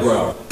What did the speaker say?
ground.